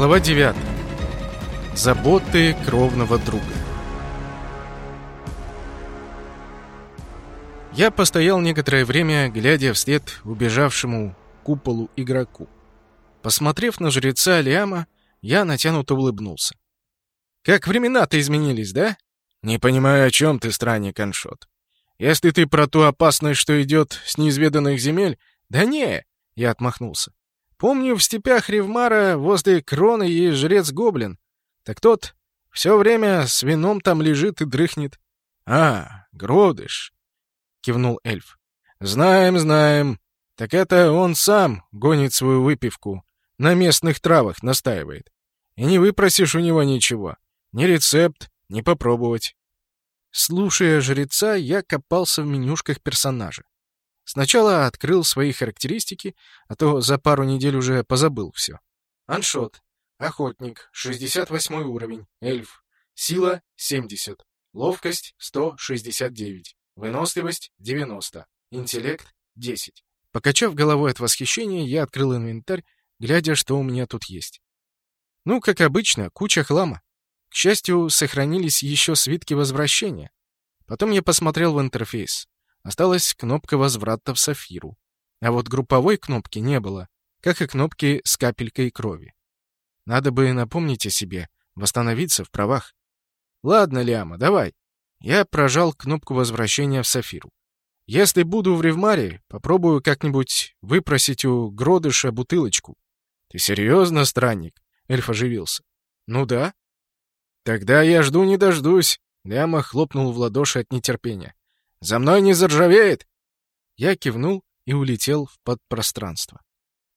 Глава 9. Заботы кровного друга. Я постоял некоторое время, глядя вслед убежавшему куполу игроку. Посмотрев на жреца Лиама, я натянуто улыбнулся. «Как времена-то изменились, да?» «Не понимаю, о чем ты, странник Аншот. Если ты про ту опасность, что идет с неизведанных земель...» «Да не!» — я отмахнулся. Помню, в степях Ревмара возле кроны есть жрец-гоблин. Так тот все время с вином там лежит и дрыхнет. — А, Гродыш, — кивнул эльф. — Знаем, знаем. Так это он сам гонит свою выпивку, на местных травах настаивает. И не выпросишь у него ничего. Ни рецепт, ни попробовать. Слушая жреца, я копался в менюшках персонажа. Сначала открыл свои характеристики, а то за пару недель уже позабыл все. Аншот. Охотник. 68 уровень. Эльф. Сила 70. Ловкость 169. Выносливость 90. Интеллект 10. Покачав головой от восхищения, я открыл инвентарь, глядя, что у меня тут есть. Ну, как обычно, куча хлама. К счастью, сохранились еще свитки возвращения. Потом я посмотрел в интерфейс. Осталась кнопка возврата в Сафиру. А вот групповой кнопки не было, как и кнопки с капелькой крови. Надо бы напомнить о себе, восстановиться в правах. Ладно, Ляма, давай. Я прожал кнопку возвращения в Сафиру. Если буду в Ревмаре, попробую как-нибудь выпросить у Гродыша бутылочку. Ты серьезно, странник? Эльф оживился. Ну да. Тогда я жду не дождусь. Ляма хлопнул в ладоши от нетерпения. За мной не заржавеет!» Я кивнул и улетел в подпространство.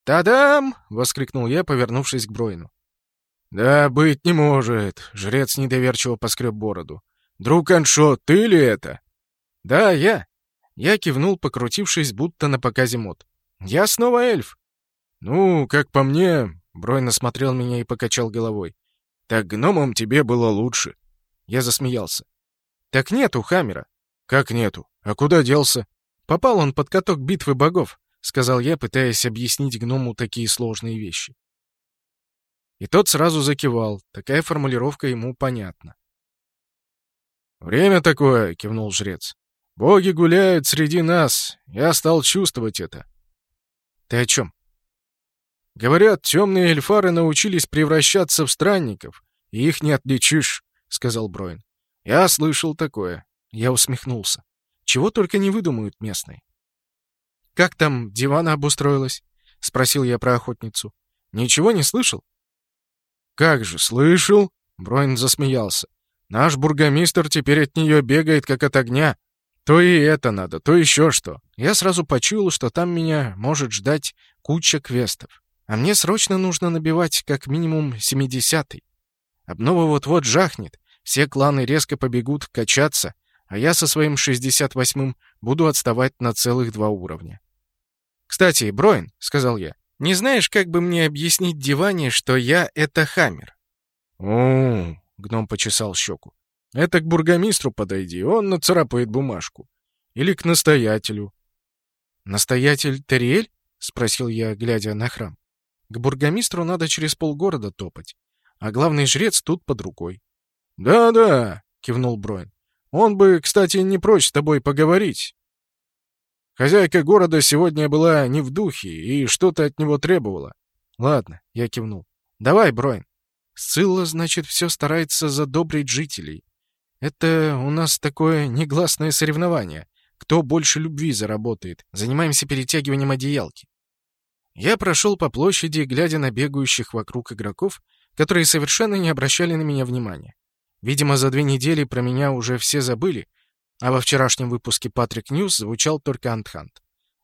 «Та-дам!» — воскликнул я, повернувшись к Бройну. «Да, быть не может!» — жрец недоверчиво поскреб бороду. «Друг Аншот, ты ли это?» «Да, я!» Я кивнул, покрутившись, будто на показе мод. «Я снова эльф!» «Ну, как по мне...» — Бройн осмотрел меня и покачал головой. «Так гномом тебе было лучше!» Я засмеялся. «Так нет у Хаммера. «Как нету? А куда делся?» «Попал он под каток битвы богов», — сказал я, пытаясь объяснить гному такие сложные вещи. И тот сразу закивал. Такая формулировка ему понятна. «Время такое», — кивнул жрец. «Боги гуляют среди нас. Я стал чувствовать это». «Ты о чем?» «Говорят, темные эльфары научились превращаться в странников, и их не отличишь», — сказал Броин. «Я слышал такое. Я усмехнулся. Чего только не выдумают местные. «Как там дивана обустроилась?» — спросил я про охотницу. «Ничего не слышал?» «Как же, слышал!» — Броин засмеялся. «Наш бургомистр теперь от нее бегает, как от огня. То и это надо, то еще что. Я сразу почуял, что там меня может ждать куча квестов. А мне срочно нужно набивать как минимум семидесятый. Обнова вот-вот жахнет, все кланы резко побегут качаться, а я со своим 68-м буду отставать на целых два уровня. «Кстати, Броин», — сказал я, — «не знаешь, как бы мне объяснить Диване, что я — это Хаммер?» «О, — гном почесал щеку, — это к бургомистру подойди, он нацарапает бумажку. Или к настоятелю». «Настоятель Терриэль?» — спросил я, глядя на храм. «К бургомистру надо через полгорода топать, а главный жрец тут под рукой». «Да-да», — кивнул Броин. Он бы, кстати, не прочь с тобой поговорить. Хозяйка города сегодня была не в духе и что-то от него требовала. Ладно, я кивнул. Давай, Броин. Сцилла, значит, все старается задобрить жителей. Это у нас такое негласное соревнование. Кто больше любви заработает. Занимаемся перетягиванием одеялки. Я прошел по площади, глядя на бегающих вокруг игроков, которые совершенно не обращали на меня внимания. Видимо, за две недели про меня уже все забыли, а во вчерашнем выпуске Патрик Ньюс звучал только Антхилл.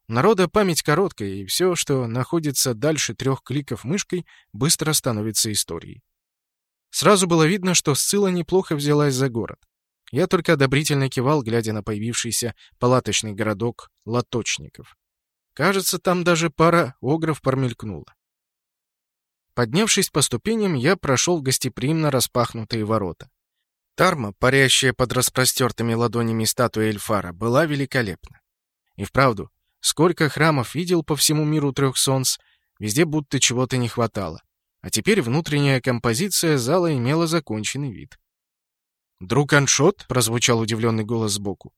Народа память короткая, и все, что находится дальше трех кликов мышкой, быстро становится историей. Сразу было видно, что Сцилла неплохо взялась за город. Я только одобрительно кивал, глядя на появившийся палаточный городок лоточников. Кажется, там даже пара огров промелькнула. Поднявшись по ступеням, я прошел гостеприимно распахнутые ворота. Тарма, парящая под распростертыми ладонями статуи Эльфара, была великолепна. И вправду, сколько храмов видел по всему миру трех солнц, везде будто чего-то не хватало. А теперь внутренняя композиция зала имела законченный вид. «Друг Аншот?» — прозвучал удивленный голос сбоку.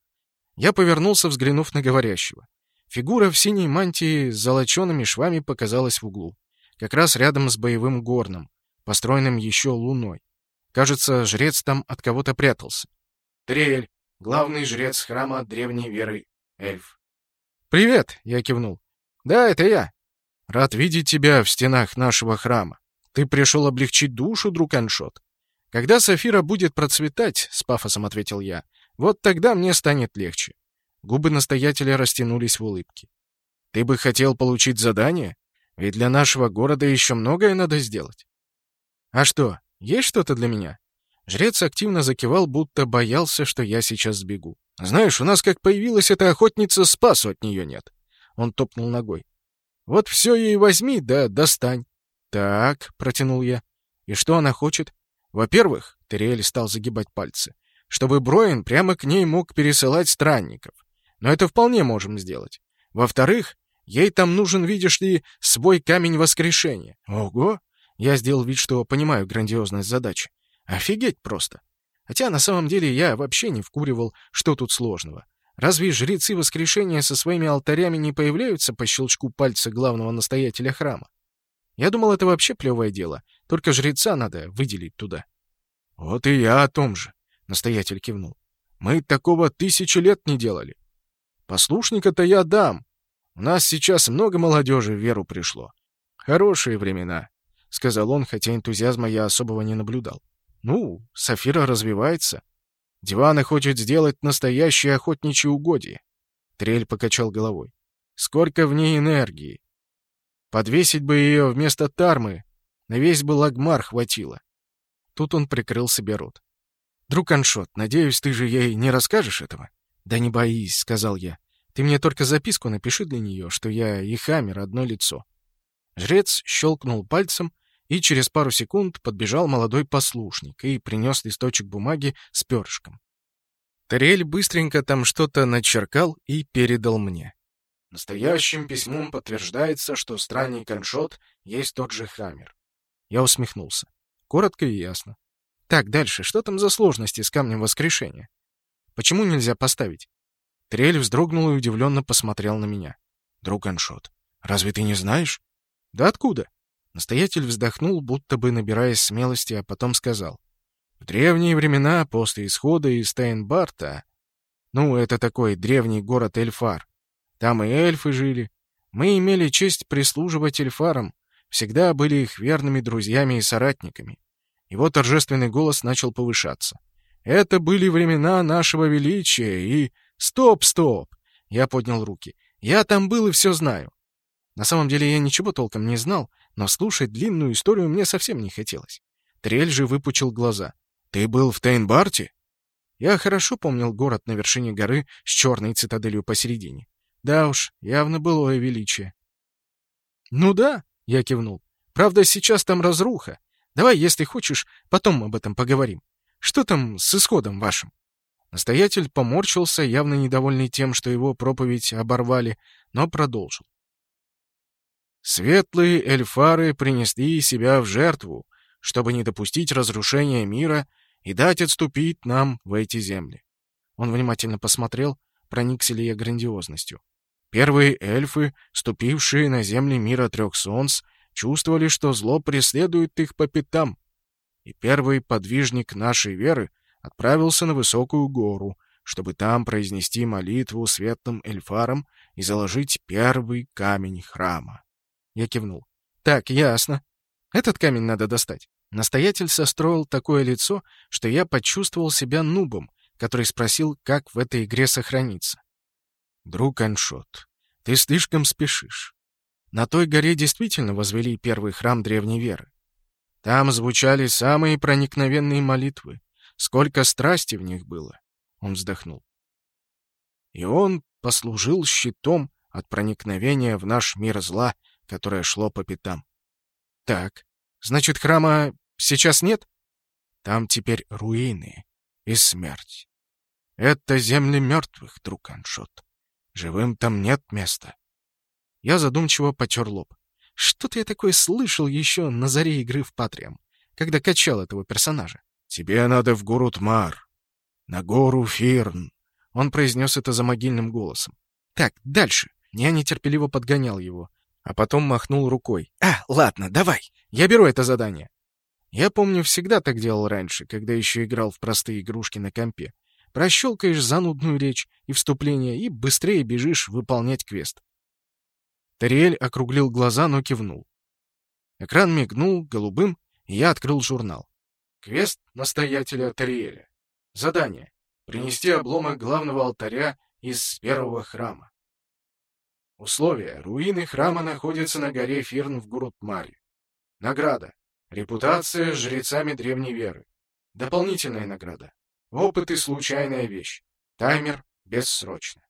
Я повернулся, взглянув на говорящего. Фигура в синей мантии с золочеными швами показалась в углу. Как раз рядом с боевым горном, построенным еще луной. Кажется, жрец там от кого-то прятался. Триэль, главный жрец храма древней веры, эльф. «Привет!» — я кивнул. «Да, это я. Рад видеть тебя в стенах нашего храма. Ты пришел облегчить душу, друг Аншот. Когда Сафира будет процветать, — с пафосом ответил я, — вот тогда мне станет легче. Губы настоятеля растянулись в улыбке. Ты бы хотел получить задание? Ведь для нашего города еще многое надо сделать. А что, есть что-то для меня? Жрец активно закивал, будто боялся, что я сейчас сбегу. Знаешь, у нас как появилась эта охотница, спасу от нее нет. Он топнул ногой. Вот все ей возьми, да достань. Так, протянул я. И что она хочет? Во-первых, Терриэль стал загибать пальцы, чтобы Броин прямо к ней мог пересылать странников. Но это вполне можем сделать. Во-вторых, ей там нужен, видишь ли, свой камень воскрешения. Ого! Я сделал вид, что понимаю грандиозность задачи. Офигеть просто. Хотя на самом деле я вообще не вкуривал, что тут сложного. Разве жрецы воскрешения со своими алтарями не появляются по щелчку пальца главного настоятеля храма? Я думал, это вообще плевое дело. Только жреца надо выделить туда. Вот и я о том же, настоятель кивнул. Мы такого тысячи лет не делали. Послушника-то я дам. У нас сейчас много молодежи в веру пришло. Хорошие времена, сказал он, хотя энтузиазма я особого не наблюдал. Ну, Сафира развивается. Дивана хочет сделать настоящее охотничье угодье. Трель покачал головой. Сколько в ней энергии. Подвесить бы ее вместо тармы. На весь бы лагмар хватило. Тут он прикрыл себе рот. «Друг Аншот, надеюсь, ты же ей не расскажешь этого?» «Да не боись», — сказал я. «Ты мне только записку напиши для нее, что я и Хамер одно лицо». Жрец щелкнул пальцем, и через пару секунд подбежал молодой послушник и принес листочек бумаги с перышком. Тарель быстренько там что-то начеркал и передал мне. Настоящим письмом подтверждается, что странник Аншот есть тот же Хаммер. Я усмехнулся. Коротко и ясно. Так, дальше. Что там за сложности с камнем воскрешения? Почему нельзя поставить? Трель вздрогнул и удивленно посмотрел на меня. Друг Аншот, разве ты не знаешь? Да откуда? Настоятель вздохнул, будто бы набираясь смелости, а потом сказал. В древние времена, после исхода из Стейнбарта, ну, это такой древний город Эльфар, там и эльфы жили. Мы имели честь прислуживать эльфарам, всегда были их верными друзьями и соратниками. Его торжественный голос начал повышаться. Это были времена нашего величия и... Стоп, стоп! Я поднял руки. Я там был и все знаю. На самом деле я ничего толком не знал, но слушать длинную историю мне совсем не хотелось. Трель же выпучил глаза. «Ты был в Тейнбарте?» Я хорошо помнил город на вершине горы с черной цитаделью посередине. Да уж, явно былое величие. «Ну да», — я кивнул. «Правда, сейчас там разруха. Давай, если хочешь, потом об этом поговорим. Что там с исходом вашим?» Настоятель поморщился, явно недовольный тем, что его проповедь оборвали, но продолжил. «Светлые эльфары принесли себя в жертву, чтобы не допустить разрушения мира и дать отступить нам в эти земли». Он внимательно посмотрел, проникся ли я грандиозностью. Первые эльфы, ступившие на земли мира трех солнц, чувствовали, что зло преследует их по пятам. И первый подвижник нашей веры отправился на высокую гору, чтобы там произнести молитву светлым эльфарам и заложить первый камень храма. Я кивнул. «Так, ясно. Этот камень надо достать». Настоятель состроил такое лицо, что я почувствовал себя нубом, который спросил, как в этой игре сохраниться. «Друг Аншот, ты слишком спешишь. На той горе действительно возвели первый храм древней веры. Там звучали самые проникновенные молитвы. Сколько страсти в них было!» Он вздохнул. «И он послужил щитом от проникновения в наш мир зла, которое шло по пятам. Так, значит, храма сейчас нет? Там теперь руины и смерть. Это земли мертвых, друг Аншот. Живым там нет места. Я задумчиво потер лоб. Что-то я такое слышал еще на заре игры в Патриам, когда качал этого персонажа. «Тебе надо в Гурутмар, на гору Фирн». Он произнес это за могильным голосом. «Так, дальше». Я нетерпеливо подгонял его, а потом махнул рукой. «А, ладно, давай, я беру это задание». Я помню, всегда так делал раньше, когда еще играл в простые игрушки на компе. Прощелкаешь занудную речь и вступление, и быстрее бежишь выполнять квест. Тариэль округлил глаза, но кивнул. Экран мигнул голубым, и я открыл журнал. Квест настоятеля Тариэля. Задание. Принести обломок главного алтаря из первого храма. Условия. Руины храма находятся на горе Фирн в Гурутмаре. Награда. Репутация жрецами древней веры. Дополнительная награда. Опыт и случайная вещь. Таймер бессрочно.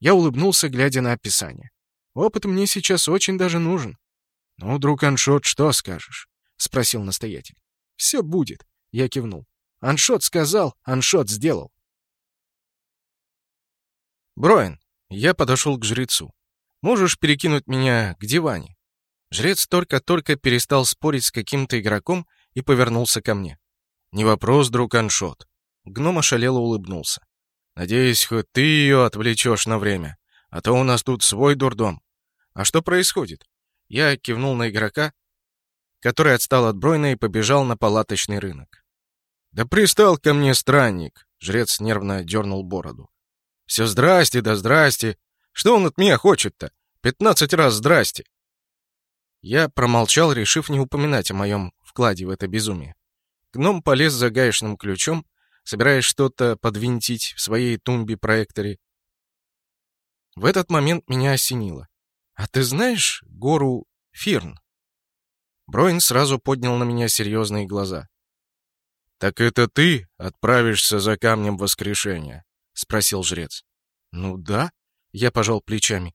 Я улыбнулся, глядя на описание. Опыт мне сейчас очень даже нужен. — Ну, друг Аншот, что скажешь? — спросил настоятель. — Все будет, — я кивнул. Аншот сказал, Аншот сделал. Броин, я подошел к жрецу. Можешь перекинуть меня к диване? Жрец только-только перестал спорить с каким-то игроком и повернулся ко мне. «Не вопрос, друг Аншот». Гном ошалело улыбнулся. «Надеюсь, хоть ты ее отвлечешь на время, а то у нас тут свой дурдом. «А что происходит?» Я кивнул на игрока, который отстал от Бройна и побежал на палаточный рынок. «Да пристал ко мне странник!» — жрец нервно дернул бороду. «Все здрасте, да здрасте! Что он от меня хочет-то? Пятнадцать раз здрасте!» Я промолчал, решив не упоминать о моем вкладе в это безумие. Гном полез за гаечным ключом, собираясь что-то подвинтить в своей тумбе-проекторе. В этот момент меня осенило. «А ты знаешь гору Фирн?» Броин сразу поднял на меня серьезные глаза. «Так это ты отправишься за камнем воскрешения?» — спросил жрец. «Ну да», — я пожал плечами.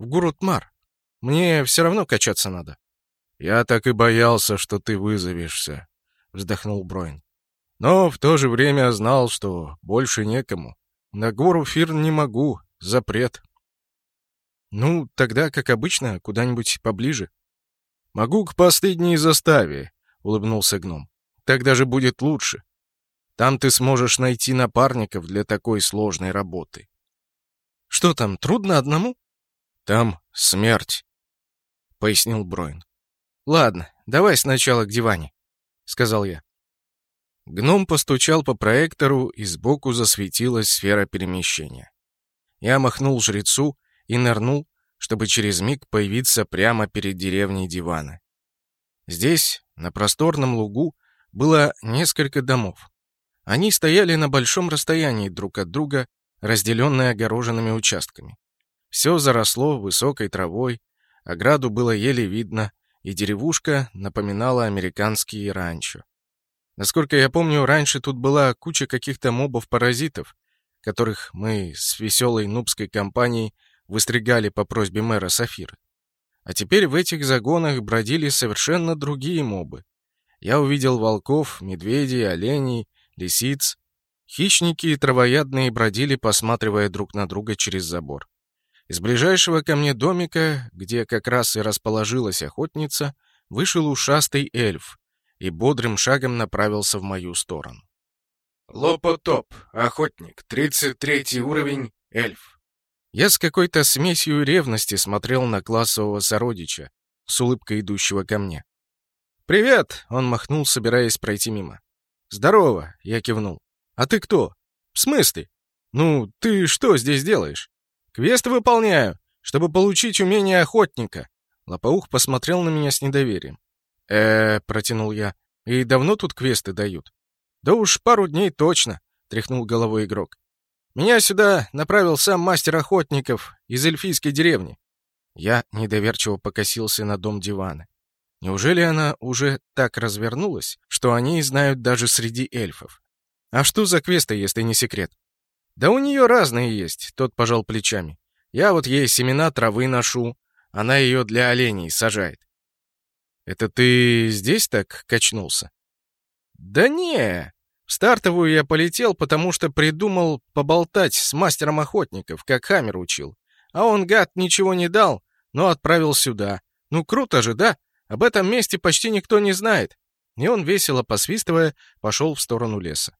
«В Гурутмар. Мне все равно качаться надо». «Я так и боялся, что ты вызовешься», — вздохнул Броин. «Но в то же время знал, что больше некому. На гору Фирн не могу, запрет». «Ну, тогда, как обычно, куда-нибудь поближе». «Могу к последней заставе», — улыбнулся гном. «Так даже будет лучше. Там ты сможешь найти напарников для такой сложной работы». «Что там, трудно одному?» «Там смерть», — пояснил Броин. «Ладно, давай сначала к диване», — сказал я. Гном постучал по проектору, и сбоку засветилась сфера перемещения. Я махнул жрецу, и нырнул, чтобы через миг появиться прямо перед деревней дивана. Здесь, на просторном лугу, было несколько домов. Они стояли на большом расстоянии друг от друга, разделенные огороженными участками. Все заросло высокой травой, ограду было еле видно, и деревушка напоминала американские ранчо. Насколько я помню, раньше тут была куча каких-то мобов-паразитов, которых мы с веселой нубской компанией выстригали по просьбе мэра Сафиры. А теперь в этих загонах бродили совершенно другие мобы. Я увидел волков, медведей, оленей, лисиц. Хищники и травоядные бродили, посматривая друг на друга через забор. Из ближайшего ко мне домика, где как раз и расположилась охотница, вышел ушастый эльф и бодрым шагом направился в мою сторону. Лопотоп, охотник, 33 уровень, эльф. Я с какой-то смесью ревности смотрел на классового сородича, с улыбкой идущего ко мне. «Привет!» — он махнул, собираясь пройти мимо. «Здорово!» — я кивнул. «А ты кто?» «В смысле?» «Ну, ты что здесь делаешь?» «Квест выполняю, чтобы получить умение охотника». Лопоух посмотрел на меня с недоверием. э протянул я. «И давно тут квесты дают?» «Да уж пару дней точно», — тряхнул головой игрок. Меня сюда направил сам мастер охотников из эльфийской деревни. Я недоверчиво покосился на дом дивана. Неужели она уже так развернулась, что они знают даже среди эльфов? А что за квесты, если не секрет? Да у нее разные есть, тот пожал плечами. Я вот ей семена травы ношу, она ее для оленей сажает. Это ты здесь так качнулся? Да не, в стартовую я полетел, потому что придумал поболтать с мастером охотников, как Хаммер учил. А он, гад, ничего не дал, но отправил сюда, Ну, круто же, да? Об этом месте почти никто не знает. И он, весело посвистывая, пошел в сторону леса.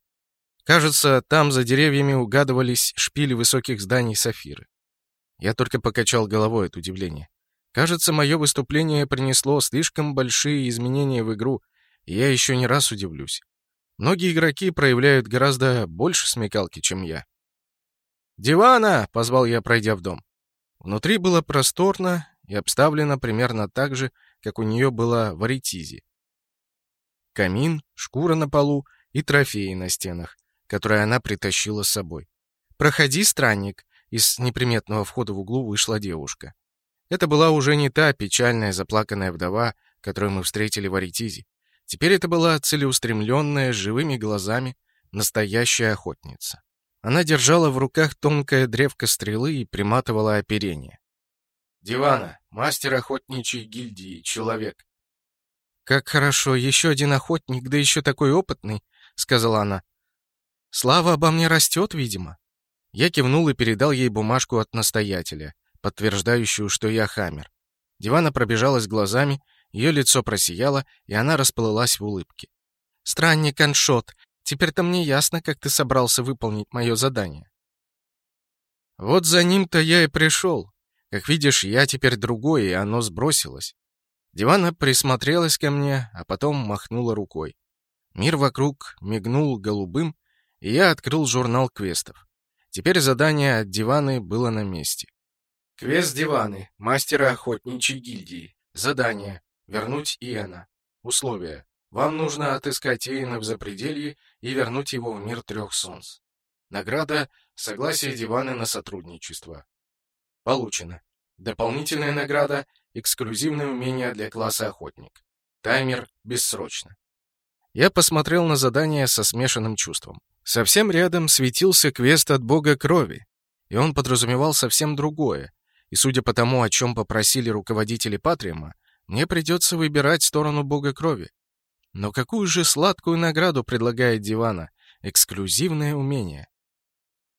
Кажется, там за деревьями угадывались шпили высоких зданий Сафиры. Я только покачал головой от удивления. Кажется, мое выступление принесло слишком большие изменения в игру, и я еще не раз удивлюсь. Многие игроки проявляют гораздо больше смекалки, чем я. «Дивана!» — позвал я, пройдя в дом. Внутри было просторно и обставлено примерно так же, как у нее было в Аритизе. Камин, шкура на полу и трофеи на стенах, которые она притащила с собой. «Проходи, странник!» Из неприметного входа в углу вышла девушка. Это была уже не та печальная заплаканная вдова, которую мы встретили в Аритизе. Теперь это была целеустремленная, живыми глазами, настоящая охотница. Она держала в руках тонкое древко стрелы и приматывала оперение. «Дивана, мастер охотничьей гильдии, человек». «Как хорошо, еще один охотник, да еще такой опытный», — сказала она. «Слава обо мне растет, видимо». Я кивнул и передал ей бумажку от настоятеля, подтверждающую, что я хаммер. Дивана пробежалась глазами, ее лицо просияло, и она расплылась в улыбке. «Странник Аншот, теперь-то мне ясно, как ты собрался выполнить мое задание». «Вот за ним-то я и пришел. Как видишь, я теперь другой, и оно сбросилось». Дивана присмотрелась ко мне, а потом махнула рукой. Мир вокруг мигнул голубым, и я открыл журнал квестов. Теперь задание от Диваны было на месте. Квест Диваны, мастера охотничьей гильдии. Задание. Вернуть Иена. Условия. Вам нужно отыскать Иена в Запределье и вернуть его в мир трех солнц. Награда — согласие Диваны на сотрудничество. Получено. Дополнительная награда — эксклюзивное умение для класса охотник. Таймер бессрочно. Я посмотрел на задание со смешанным чувством. Совсем рядом светился квест от бога крови, и он подразумевал совсем другое. И судя по тому, о чем попросили руководители Патриума, мне придется выбирать сторону бога крови. Но какую же сладкую награду предлагает Дивана? Эксклюзивное умение.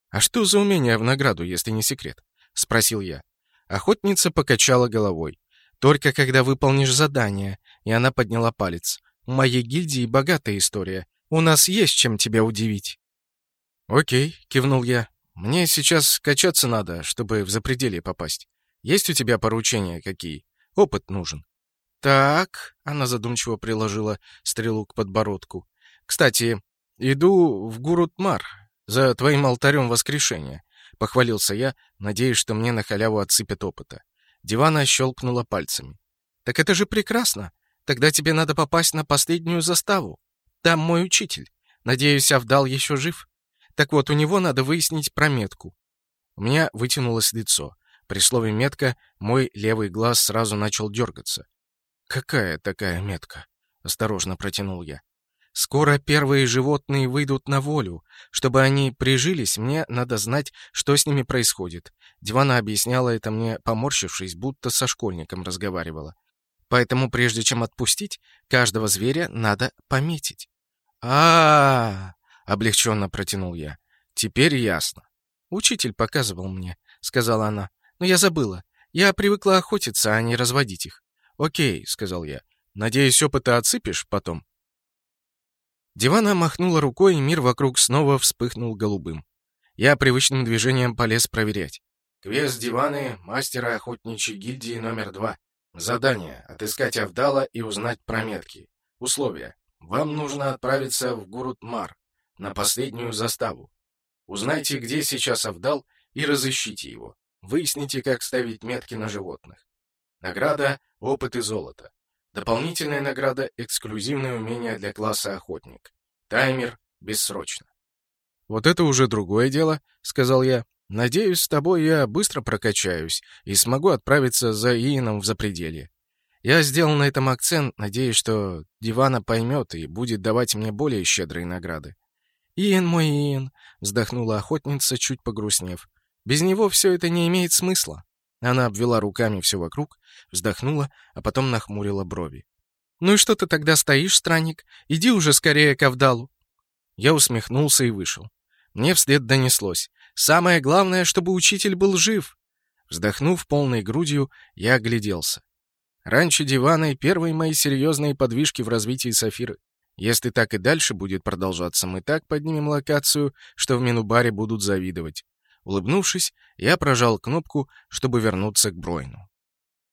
«А что за умение в награду, если не секрет?» — спросил я. Охотница покачала головой. «Только когда выполнишь задание», и она подняла палец. «У моей гильдии богатая история. У нас есть чем тебя удивить». «Окей», — кивнул я. «Мне сейчас качаться надо, чтобы в запределье попасть. Есть у тебя поручения какие? Опыт нужен». «Так», — она задумчиво приложила стрелу к подбородку. «Кстати, иду в Гурутмар за твоим алтарем воскрешения», — похвалился я, надеясь, что мне на халяву отсыпят опыта. Дивана щелкнула пальцами. «Так это же прекрасно. Тогда тебе надо попасть на последнюю заставу. Там мой учитель. Надеюсь, Авдал еще жив. Так вот, у него надо выяснить про метку. У меня вытянулось лицо. При слове «метка» мой левый глаз сразу начал дергаться. «Какая такая метка?» — осторожно протянул я. «Скоро первые животные выйдут на волю. Чтобы они прижились, мне надо знать, что с ними происходит». Дивана объясняла это мне, поморщившись, будто со школьником разговаривала. Поэтому прежде чем отпустить, каждого зверя надо пометить а, облегченно протянул я. «Теперь ясно». «Учитель показывал мне», — сказала она. «Но я забыла. Я привыкла охотиться, а не разводить их». «Окей», — сказал я. «Надеюсь, опыта отсыпешь потом?» Дивана махнула рукой, и мир вокруг снова вспыхнул голубым. Я привычным движением полез проверять. Квест Диваны, мастера охотничьей гильдии номер два. Задание — отыскать Авдала и узнать про метки. Условия. Вам нужно отправиться в Гурутмар, на последнюю заставу. Узнайте, где сейчас Авдал, и разыщите его. Выясните, как ставить метки на животных. Награда — опыт и золото. Дополнительная награда — эксклюзивное умение для класса охотник. Таймер — бессрочно. «Вот это уже другое дело», — сказал я. «Надеюсь, с тобой я быстро прокачаюсь и смогу отправиться за Иином в запределье. Я сделал на этом акцент, надеясь, что Дивана поймет и будет давать мне более щедрые награды. «Иэн мой Иэн», — вздохнула охотница, чуть погрустнев. «Без него все это не имеет смысла». Она обвела руками все вокруг, вздохнула, а потом нахмурила брови. «Ну и что ты тогда стоишь, странник? Иди уже скорее к Авдалу». Я усмехнулся и вышел. Мне вслед донеслось. «Самое главное, чтобы учитель был жив». Вздохнув полной грудью, я огляделся. Ранчо Дивана и первые мои серьезные подвижки в развитии Сафиры. Если так и дальше будет продолжаться, мы так поднимем локацию, что в Минубаре будут завидовать. Улыбнувшись, я прожал кнопку, чтобы вернуться к Бройну.